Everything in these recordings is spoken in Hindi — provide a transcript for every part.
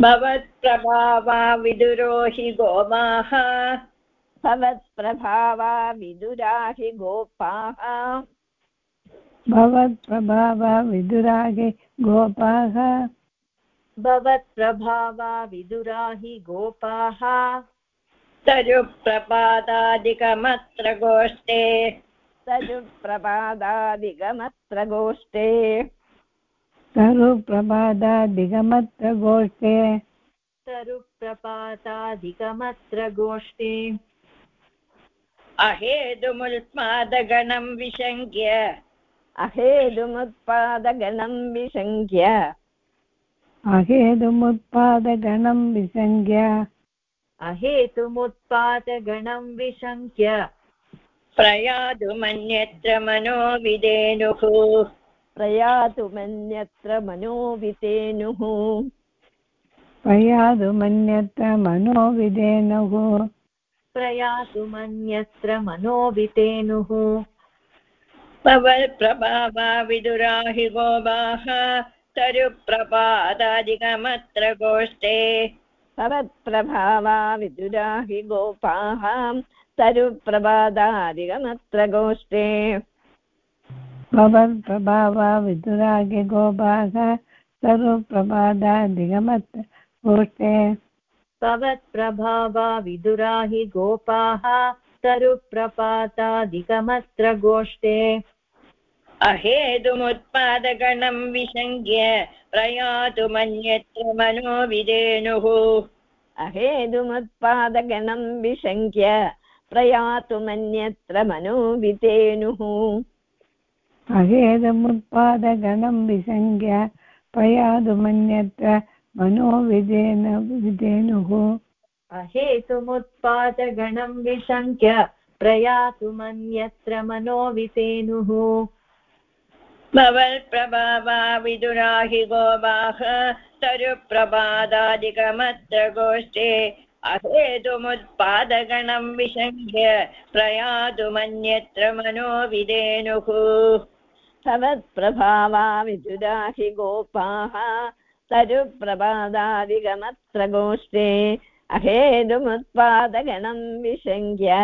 भवत्प्रभावा विदुरो हि गोमाः। भवत्प्रभावा विदुरा हि गोपाः। भवत्प्रभावा विदुरा हि गोपाः। भवत्प्रभावा विदुरा हि गोपाः। तरुप्रपादादिकमत्र गोष्ठे तरुप्रपादादिगमत्र गोष्ठे तरुप्रपादादिगमत्र गोष्ठे तरुप्रपाताधिकमत्र गोष्ठे अहेतुमुत्पादगणं विशङ्क्य अहेतुमुत्पादगणं विशङ्क्य अहेतुमुत्पादगणं विसङ्ख्य अहेतुमुत्पातगणं विशङ्क्य प्रयातुमन्यत्र मनोविदेनुः। प्रयातुमन्यत्र मनोवितेनुः प्रयातुमन्यत्र मनोविदेनुः प्रयातुमन्यत्र मनोवितेनुः भवत्प्रभावा विदुरा हि गोबाः तरुप्रपादादिकमत्र गोष्ठे। भवत्प्रभावा विदुरा हि गोपाः तरुप्रभादादिगमत्र गोष्ठे। भवत्प्रभावा विदुरागे गोपाः सर्वप्रभादादिगमत्र गोष्ठे भवत्प्रभावा विदुरा हि गोपाः तरुप्रपातादिकमत्र गोष्ठे अहेतुमुत्पादगणं विशङ्क्य प्रयातुमन्यत्र मनोविदेनुः अहेतुमुत्पादगणं विशङ्क्य प्रयातुमन्यत्र मनोवितेनुः अहेदमुत्पादगणं विसङ्ख्य प्रयातुमन्यत्र मनोविदेन विदेनुः। अहेतुमुत्पादगणं विशङ्क्य प्रयातुमन्यत्र मनोवितेनुः भवत्प्रभावा विदुरा हि गोबाः तरुप्रपादादिकमत्र गोष्ठे अहेतुमुत्पादगणं विशङ्क्य प्रयातुमन्यत्र मनोविदेनुः। भवत्प्रभावा विदुरा हि गोपाः तरुप्रपादादिगमत्र गोष्ठे अहेतुमुत्पादगणं विशङ्क्य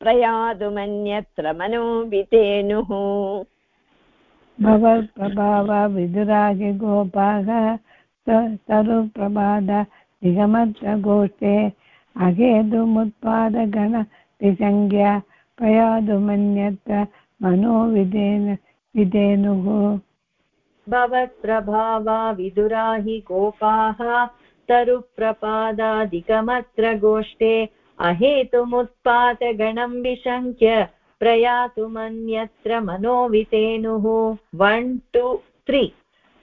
प्रयातुमन्यत्र मनोवितेनुः भवत्प्रभावा विदुरागे गोपाः तरुप्रभाद निगमत्र गोष्ठे अहेतुमुत्पादगण विसङ्ख्य प्रयातुमन्यत्र मनोविदेन विदेनुः भवत्प्रभावा विदुरा हि गोपाः तरुप्रपादादिकमत्र गोष्ठे अहेतुमुत्पातगणं विशङ्क्य प्रयातुमन्यत्र मनोवितेनुः। वन् टु त्री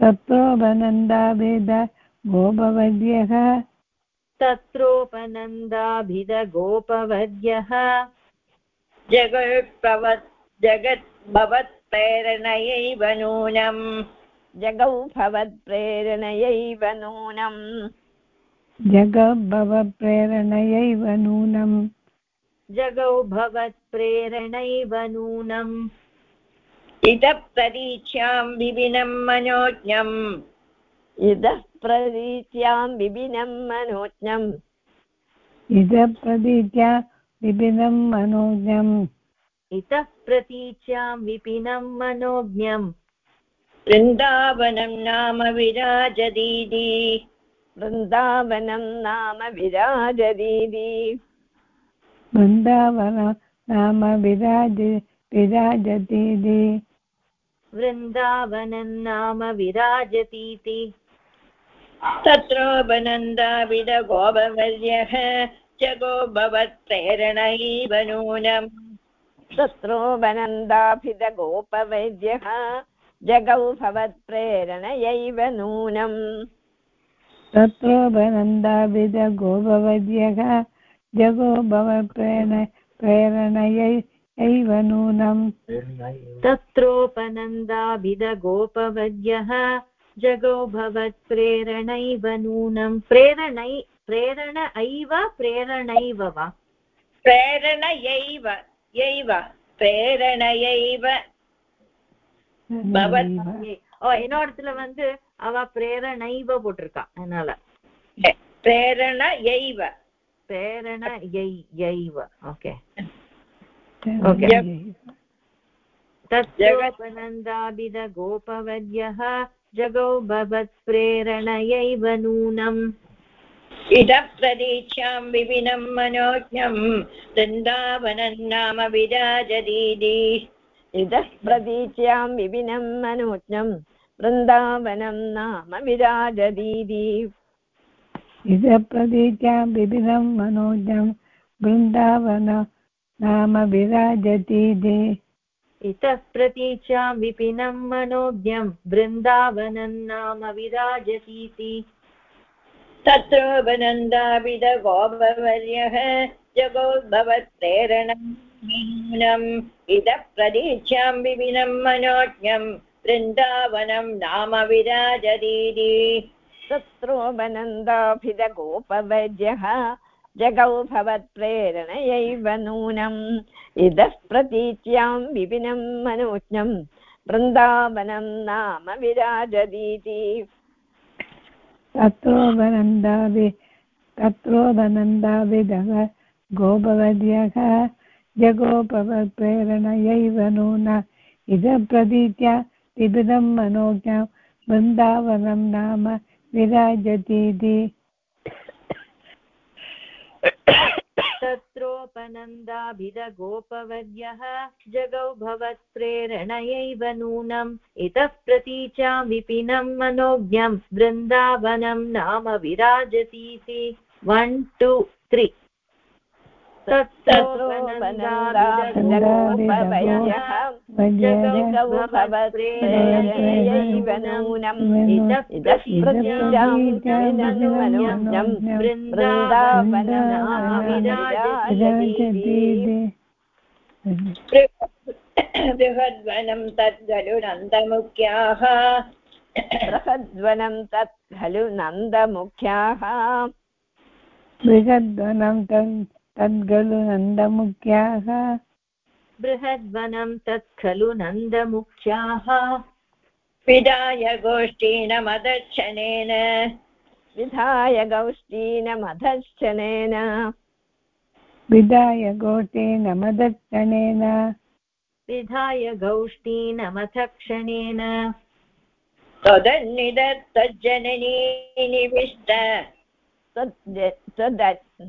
तत्रोपनन्दाभेद गोपवद्यः तत्रोपनन्दाभिदगोपवद्यः जगत्प्रवत् जगद्भवत्प्रेरणयैव नूनम् जगौ भवत्प्रेरणयैव नूनम् जगद्भवप्रेरणयैव नूनम् जगौ भवत्प्रेरणैव नूनम् इतः प्रतीच्यां विपिनं मनोज्ञम्। इतः प्रतीत्यां विपिनं मनोज्ञम्। इदः प्रतीत्या विपिनं मनोज्ञम्। इतः प्रतीच्यां विपिनं मनोज्ञम्। वृन्दावनं नाम विराजदीदी। वृन्दावनं नाम विराजदीदी। वृन्दावन नाम विराज विराजतीति वृन्दावनं नाम विराजतीति। तत्रोपनन्दाभिदगोपवर्यः जगो भवत्प्रेरणैव नूनम्। तत्रोपनन्दाभिदगोपवैद्यः जगौ भवत्प्रेरणयैव नूनम्। तत्रोपनन्दाविदगोपवद्यः जगो भवप्रेण प्रेरणयैव नूनम् तत्रोपनन्दाभिदगोपवद्यः जगो भवत्प्रेरणैव नूनं प्रेरणै प्रेरण ऐव प्रेरणैव वा प्रेरणयैव यैव प्रेरणयैव பவத் ஓ இன்னொரு இடத்துல வந்து அவ பிரேரணைவ போட்டிருக்கா அதனால प्रेरणयैव பிரேரண யைவ ஓகே Okay. तत्रोपनन्दाभिदगोपवद्यः जगौ भवत्प्रेरणयैव नूनम् इतः प्रतीक्षां विपिनं मनोज्ञं वृन्दावनं नाम विराजदीदि। इतः प्रतीच्यां विपिनं मनोज्ञं वृन्दावनं नाम विराजदीदि। इदः प्रतीच्यां विपिनं मनोजं वृन्दावन नाम विराजतीति इतः प्रतीच्यां विपिनं मनोज्ञं बृन्दावनं नाम विराजतीति तत्रोपनन्दाविदगोपवर्यः जगोद्भवत्प्रेरणम् इतः प्रतीक्षां विपिनं मनोज्ञं वृन्दावनं नाम विराजदीदि तत्रोपनन्दाभिदगोपवैद्यः जगौ भवत्प्रेरणयैव नूनम् इतः प्रतीच्यां विपिनं मनोज्ञं। वृन्दावनं नाम विराजदीति। तत्रोपनन्दावि तत्रोपनन्दाविदः गोपवद्यः। जगोपवत्प्रेरणयैव नून। इदः प्रतीत्या विपिनं मनोज्ञं। वृन्दावनं नाम विराजतीति तत्रोपनन्दाभिदगोपवद्यः जगौ भवत्प्रेरणयैव नूनम्। इतः प्रतीचां विपिनं मनोज्ञं वृन्दावनं नाम विराजतीति वन् टु त्रि तत्रोपनन्दाभिदगोपवैद्यः जगौ भवत्प्रेरणयैव नूनम् इतः प्रतीच्यां विपिनं मनोज्ञं वृन्दावनं नाम विराजदीति बृहद्वनं तद्गलु नन्दमुख्याः बृहद्वनं तत् खलु नन्दमुख्याः। बृहद्वनं तन् तद्गलु नन्दमुख्याः। बृहद्वनं तत् खलु नन्दमुख्याः। विदाय गोष्ठीनमदर्शनेन। विधाय गौष्ठीनमधश्चनेन विदाय गोटेन मदक्षणेन विधाय गौष्ठीनमथक्षणेन। त्वदन्निदत्तज्जननी निविष्ट। त्वद्-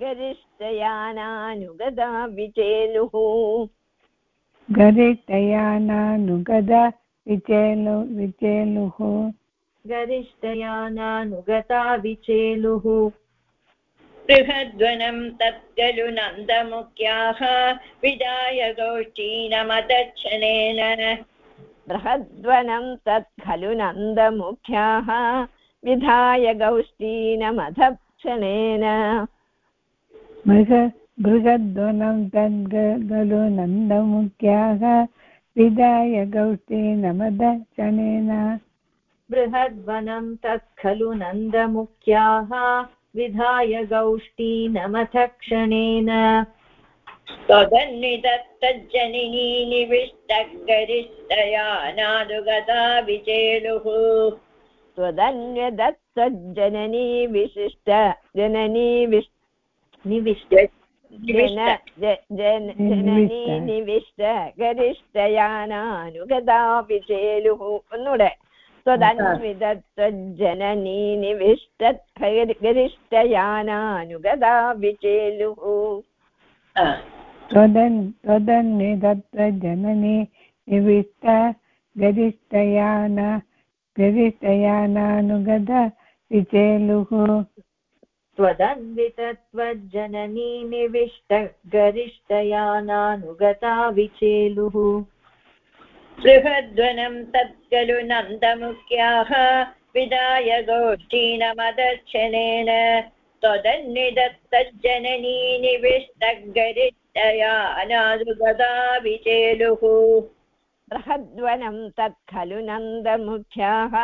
गरिष्ठयानानुगदा विचेलुः गरिष्ठयानानुगदा विचेलु विचेलुः गरिष्ठयानानुगता विचेलुः बृहद्वनं तत्खलु नन्दमुख्याः विदाय गोष्ठीनमदक्षणेन बृहद्वनं तत् खलु नन्दमुख्याः विधाय गौष्ठीनमधक्षणेन मृग बृहद्वनं तद्गलु नन्दमुख्याः विदाय गौष्ठीनमदक्षणेन बृहद्वनं तत् खलु नन्दमुख्याः विधाय गौष्ठीनमथक्षणेन। त्वदन्निदत्तज्जननी निविष्टगरिष्ठयानानुगता विचेलुः त्वदन्यदत्तज्जननी विशिष्ट जननी विश् निविष्ट जन ज- जन- जननी निविष्ट गरिष्ठयानानुगदा विचेलुः ഒന്നൂടെ त्वदन्विदत्वज्जननी निविष्टत् गरिष्ठयानानुगदा विचेलुः त्वदन् त्वदन्निदत्तजननी निविष्ट गरिष्ठयान गरिष्ठयानानुगत विचेलुः त्वदन्वितत्वज्जननी निविष्ट गरिष्ठयानानुगता विचेलुः बृहद्वनं तत्खलु नन्दमुख्याः विदाय गोष्ठीनमदर्शनेन त्वदन्निदत्तज्जननी निविष्टगरिष्ठया अनादुगदा विचेलुः बृहद्वनं तत् खलु नन्दमुख्याः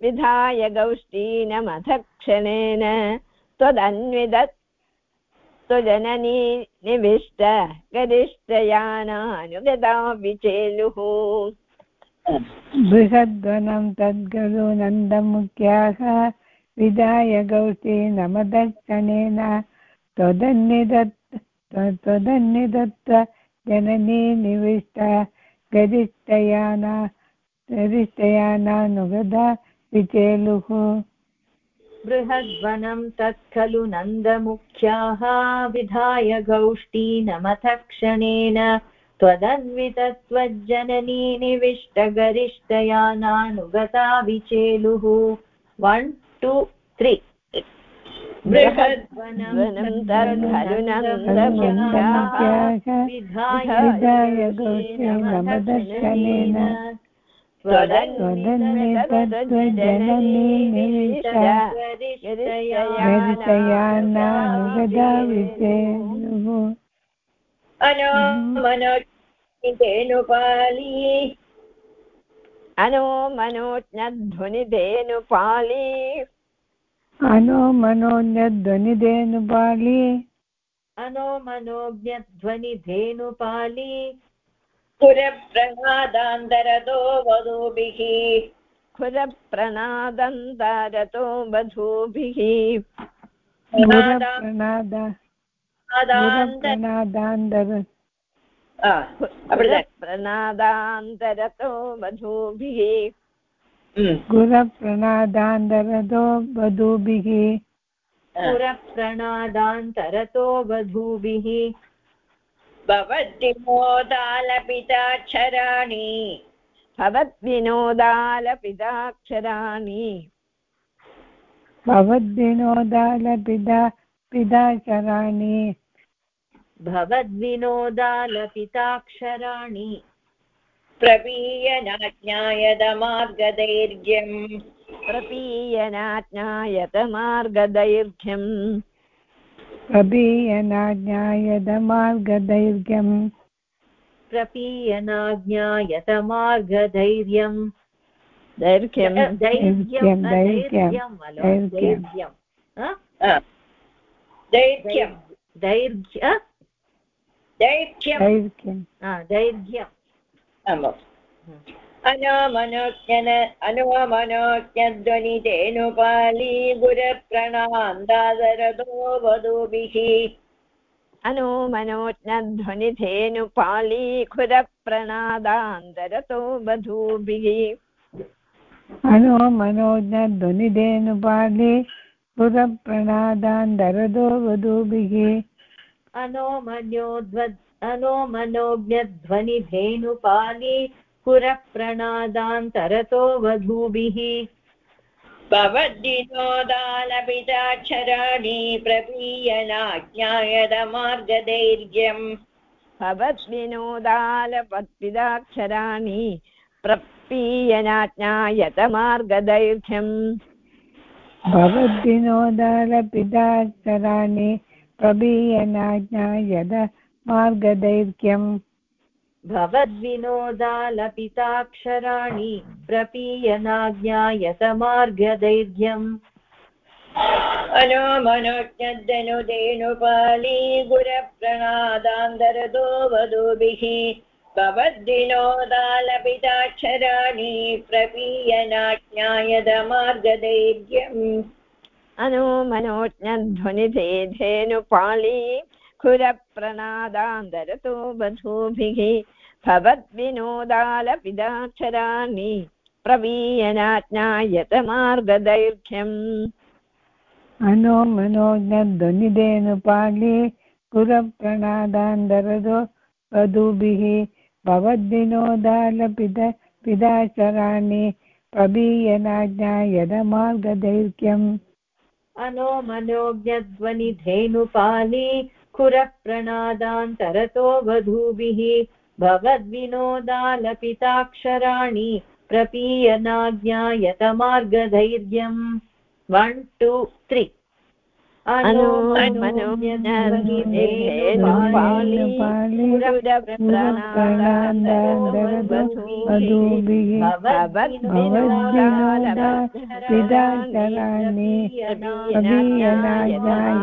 विधाय गौष्ठीनमथक्षणेन त्वदन्विदत् त्वजननी निविष्ट गरिष्ठयानानुगदा विचेलुः बृहद्वनं तद्गलु नन्दमुख्याः विदाय गौष्ठीनमदर्शनेन त्वदन्निदत्त त्वदन्निदत्त जननी निविष्ट गरिष्ठयान गरिष्ठयानानुगदा विचेलुः बृहद्वनं तत्खलु नन्दमुख्याः विधाय गौष्ठीनमथक्षणेन त्वदन्वितत्वज्जननी निविष्टगरिष्ठयानानुगता विचेलुः वन् टु त्री बृहद्वनं विचेलुः अनो मनोतेनुपाली अनो मनोज्ञध्वनिधेनुपाली अनो मनोज्ञध्वनिधेनुपाली अनो मनोज्ञध्वनिधेनुपाली खुरप्रणादान्तरतो वधूभिः। खुरप्रणादन्तारतो वधूभिः। प्रणादान्तरतो वधूभिः। गुरप्रणादान्तरतो वधूभिः। गुरप्रणादान्तरतो वधूभिः। भवद्विमोदालपिताक्षराणि भवद्विनोदालपिदाक्षराणि भवद्विनोदालपिदा पिदाचराणि भवद्विनोदालपिताक्षराणि। प्रपीयनाज्ञायदमार्गदैर्घ्यम् प्रपीयनाज्ञायतमार्गदैर्घ्यम्। प्रपीयनाज्ञायतमार्गधैर्यम् दैर्घ्यम्। दैर्घ्यम् दैर्घ्यम्, दैर्घ्यम् अलो, दैर्घ्यम्। दैर्घ्यम्। अ? ஆ. दैर्घ्यम्। दैर्घ्य आ, दैर्घ्यम् आमाम् अनामनोज्ञन अनुमनोज्ञध्वनितेनुपाली गुरप्रणान्दादरदो वधूभिः अनो मनोज्ञध्वनिधेनुपाली खुरप्रणादान्तरतो वधूभिः अनो मनोज्ञध्वनिधेनुपालि अनोमनोज्ञध्वनिधेनुपाली पुरप्रणादान्तरतो वधूभिः। भवद्विनोदालपिताक्षराणि प्रपीयनाज्ञायदमार्गदैर्घ्यम् भवद्विनोदालपत्पिदाक्षराणि प्रपीयनाज्ञायतमार्गदैर्घ्यम् भवद्विनोदालपिदाक्षराणि प्रबीयनाज्ञायद मार्गदैर्घ्यम् भवद्विनोदालपिताक्षराणि प्रपीयनाज्ञायतमार्गदैर्घ्यम् अनोमनोज्ञधनुधेनुपाली गुरप्रणादान्तरदो वधूभिः भवद्विनोदालपिताक्षराणि प्रपीयनाज्ञायदमार्गदैर्घ्यम् अनो मनोज्ञध्वनिधेधेनुपाली खुरप्रणादान्तरतो वधूभिः भवद्विनोदालपिदाक्षराणि प्रवीयनाज्ञायत मार्गदैर्घ्यम् अनो मनोज्ञध्वनिधेनुपाली पुरप्रणादान्दरदो वधूभिः भवद्विनोदालपित पिदाचराणि प्रबीयनाज्ञा यदमार्गदैर्घ्यम् अनो मनोज्ञध्वनिधेनुपाली खुरः प्रणादान्तरतो वधूभिः भवद्विनोदालपिताक्षराणि प्रपीयनाज्ञायतमार्गधैर्यम्। One two three प्रबीयनाज्ञा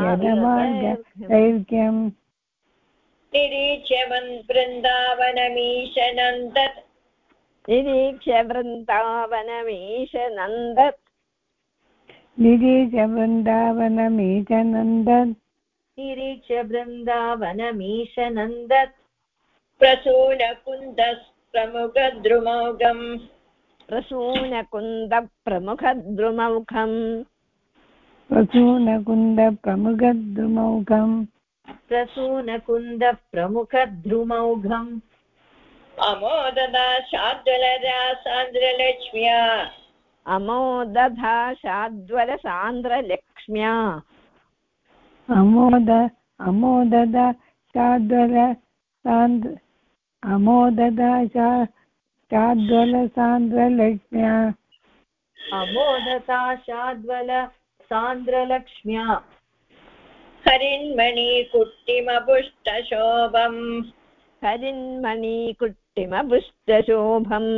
यदमार्गदैर्घ्यम् निरीच्य वृन्दावनमीशनन्दत् निरीक्ष्य वृन्दावनमीश नन्दत् निरीच वृन्दावनमीचनन्दन् निरीक्ष्य वृन्दावनमीशनन्दत्। प्रसूनकुन्दप्रमुखद्रुमौगम् प्रसूनकुन्दप्रमुखद्रुमौखम्। प्रसूनकुन्दप्रमुखद्रुमौघम् प्रसूनकुन्दप्रमुखद्रुमौघम् अमोददा शाद्वलरासान्द्रलक्ष्म्या अमोदधा शाद्वलसान्द्रलक्ष्म्या Amod अमोदद Shadwal सान्द्र अमोदद शा- शाद्वलसान्द्रलक्ष्म्या अमोदता शाद्वल सान्द्रलक्ष्म्या हरिन्मणिकुट्टिमपुष्टशोभम् हरिन्मणिकुट्टिमपुष्टशोभम्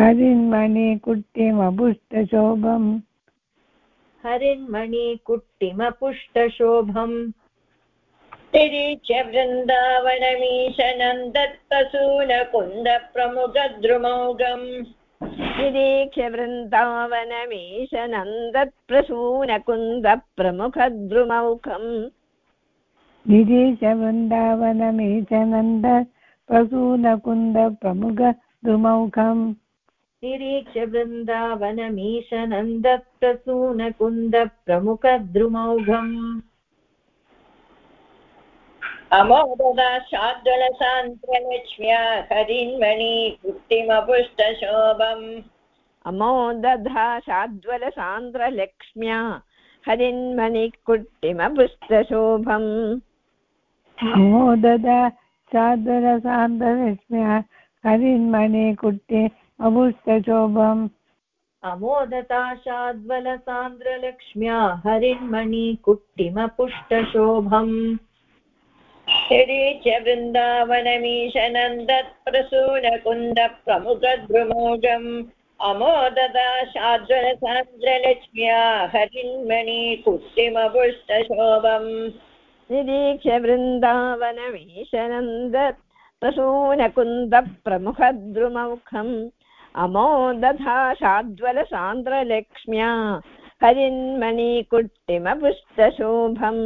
हरिन्मणिकुट्टिमभुष्टशोभम् हरिन्मणिकुट्टिमपुष्टशोभम् निरीच्य वृन्दावनमीशनन्दत्प्रसूनकुन्दप्रमुखद्रुमौगम् निरीक्ष्य वृन्दावनमीश नन्दत्प्रसूनकुन्दप्रमुखद्रुमौखम् गिरीश वृन्दावनमीचनन्द प्रसूनकुन्द प्रमुख द्रुमौखम् निरीक्ष्य वृन्दावनमीशनन्दप्रसूनकुन्दप्रमुखद्रुमौघम् अमोददा शाद्वलसान्द्रलक्ष्म्या हरिन्मणिकुट्टिमपुष्टशोभम्। अमोदधा शाद्वलसान्द्रलक्ष्म्या हरिन्मणिकुट्टिमपुष्टशोभम् अमोदद चादरसान्दलक्ष्म्या हरिन्मणिकुट्टे अभुष्टशोभम् अमोदता शाद्वलसान्द्रलक्ष्म्या हरिन्मणिकुट्टिमपुष्टशोभम्। निरीच्य वृन्दावनमीशनन्दत्प्रसूनकुन्दप्रमुखद्रुमौगम् अमोददा शाद्वलसान्द्रलक्ष्म्या हरिन्मणिकुट्टिमपुष्टशोभम्। निरीक्ष्य वृन्दावनमीश नन्दत् प्रसूनकुन्दप्रमुखद्रुमौखम् अमोदधा शाद्वलसान्द्रलक्ष्म्या हरिन्मणिकुट्टिमपुष्टशोभम्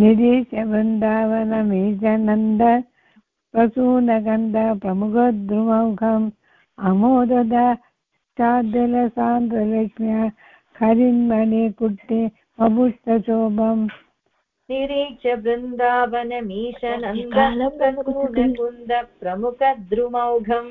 निरीश वृन्दावनमीचनन्द प्रसूनगन्ध प्रमुखद्रुमौखम् अमोदद चादलसान्द्रलक्ष्म्या हरिन्मणिकुट्टे अभुष्टशोभम् निरीक्ष्य वृन्दावनमीशनन्दप्रसूनकुन्दप्रमुखद्रुमौघम्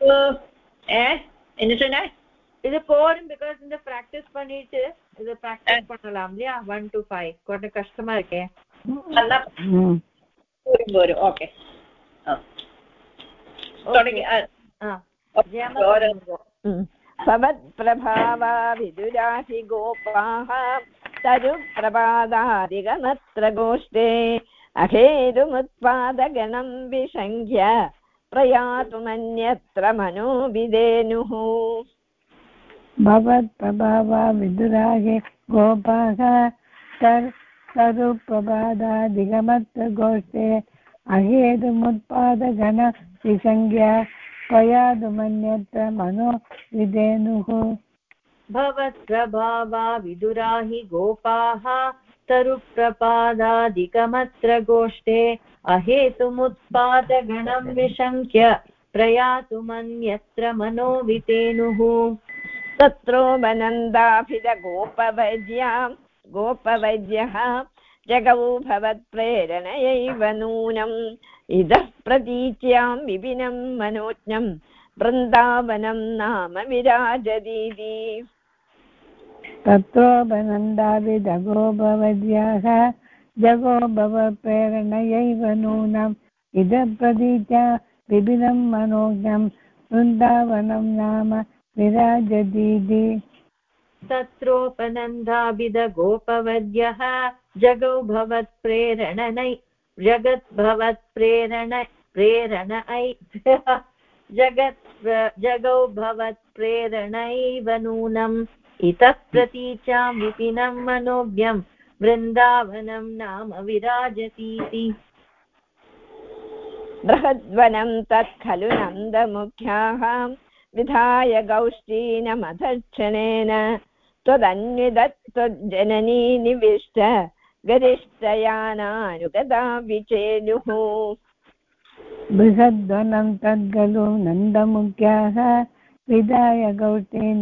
uh, eh என்னடா இது போரும் பிகாஸ் இந்த பிராக்டிஸ் பண்ணிட்டு இது பிராக்டிஸ் பண்ணலாம் இல்லையா ஒன் டு ஃபைவ் கொஞ்சம் கஷ்டமா இருக்கே நல்லா போரும் போரும் ஓகே தொடங்கி भवत्प्रभावा विदुराहि गोपाः तरुप्रभादादिगमत्र गोष्ठे अहेरुमुत्पादगणम् विसङ्ख्य प्रयातुमन्यत्र मनोविदेनुः। भवत्प्रभावा विदुरागे गोपाः तर् तरुप्रभादादिगमत्र गोष्ठे अहेतुमुत्पादगण विसङ्ख्या त्वयादुमन्यत्र मनो विधेनुः भवत्प्रभावा विदुरा हि गोपाः तरुप्रपादादिकमत्र गोष्ठे अहेतुमुत्पादगणं विशङ्क्य प्रयातुमन्यत्र मनोवितेनुः। तत्रो वनन्दाभिदगोपवैद्या गोपवैद्यः जगौ भवत्प्रेरणयैव नूनम् इतः प्रतीच्यां विपिनं मनोज्ञं वृन्दावनं नाम विराजदीति तत्रोपनन्दाभिदगो भवद्याः जगो भव प्रेरणयैव नूनम्। इदप्रतीच्या विभिन्नं मनोज्ञं, वृन्दावनं नाम विराजदीति तत्रोपनन्दाभिदगोपवद्यः, जगौ भवत्प्रेरणनै जगद्भवत्प्रेरण प्रेरणै जगत् जगौ भवत्प्रेरणैव नूनम्। इतः प्रतीचां विपिनं मनोज्ञं वृन्दावनं नाम विराजतीति। बृहद्वनं तत् खलु नन्दमुख्याः। विधाय गौष्ठीनमधक्षणेन त्वदन्विदत् त्वज्जननी निविष्ट गरिष्ठयानानुगता विचेलुः बृहद्वनं तद्गलु नन्दमुख्याः। विदाय गौटे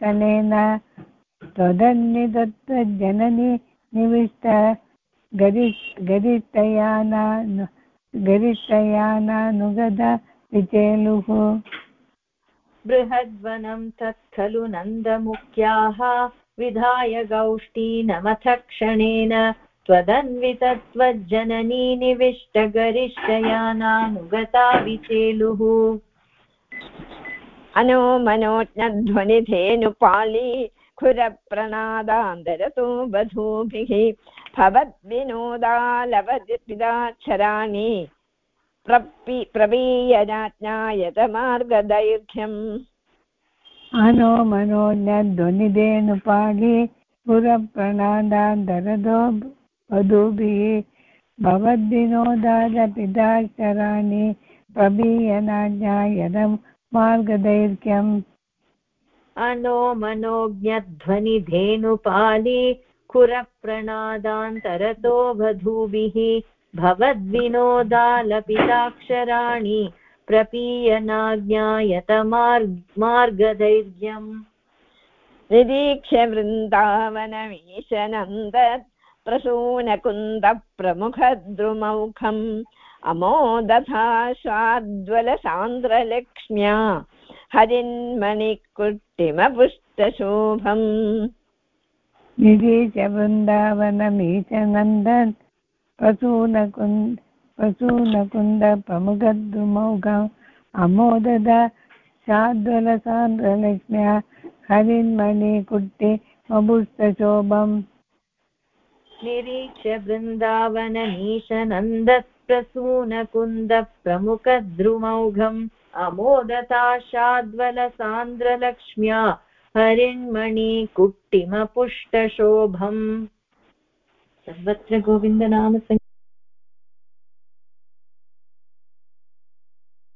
तनेन त्वदन्निदत्तजननी निविष्ट गरि गरिष्ठयाना गरिष्ठयानानुगत विचेलुः। बृहद्वनं तत् खलु नन्दमुख्याः, विधाय गौष्ठीनमथ क्षणेन त्वदन्वितत्वज्जननी निविष्टगरिष्ठयानानुगता विचेलुः। अनो मनोज्ञध्वनिधेनुपाली खुरप्रणादान्तरतो वधूभिः भवद्विनोदालवदिपिदाक्षराणि प्रपि प्रवीयनाज्ञायत मार्गदैर्घ्यम् अनो मनोज्ञध्वनिधेनुपाली पुरप्रणादान्तरदो वधूभिः भवद्विनोदादपिदाक्षराणि प्रबीयनाज्ञायदं मार्गदैर्घ्यम्। अनो मनोज्ञध्वनिधेनुपाली खुरप्रणादान्तरतो वधूभिः। भवद्विनोदालपिताक्षराणि प्रपीयनाज्ञायत मार्गदैर्घ्यम् निरीक्ष्य वृन्दावनमीशनन्द प्रसूनकुन्दप्रमुखद्रुमौखम् अमोदथाशाद्वलसान्द्रलक्ष्म्या हरिन्मणिकुट्टिमपुष्टशोभम्। निरीश वृन्दावनमीशनन्दन् प्रसूनकुन्द प्रसूनकुन्द प्रमुखद्रुमौघम् अमोदद शाद्वलसान्द्रलक्ष्म्या हरिन्मणिकुट्टि मभुस्तशोभम् निरीक्ष्य वृन्दावनमीशनन्दप्रसूनकुन्दप्रमुखद्रुमौघम् अमोदताशाद्वलसान्द्रलक्ष्म्या हरिण्मणिकुट्टिमपुष्टशोभम् सर्वत्र गोविन्दनाम